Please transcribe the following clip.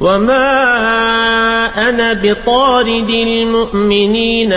وما أنا بطارد المؤمنين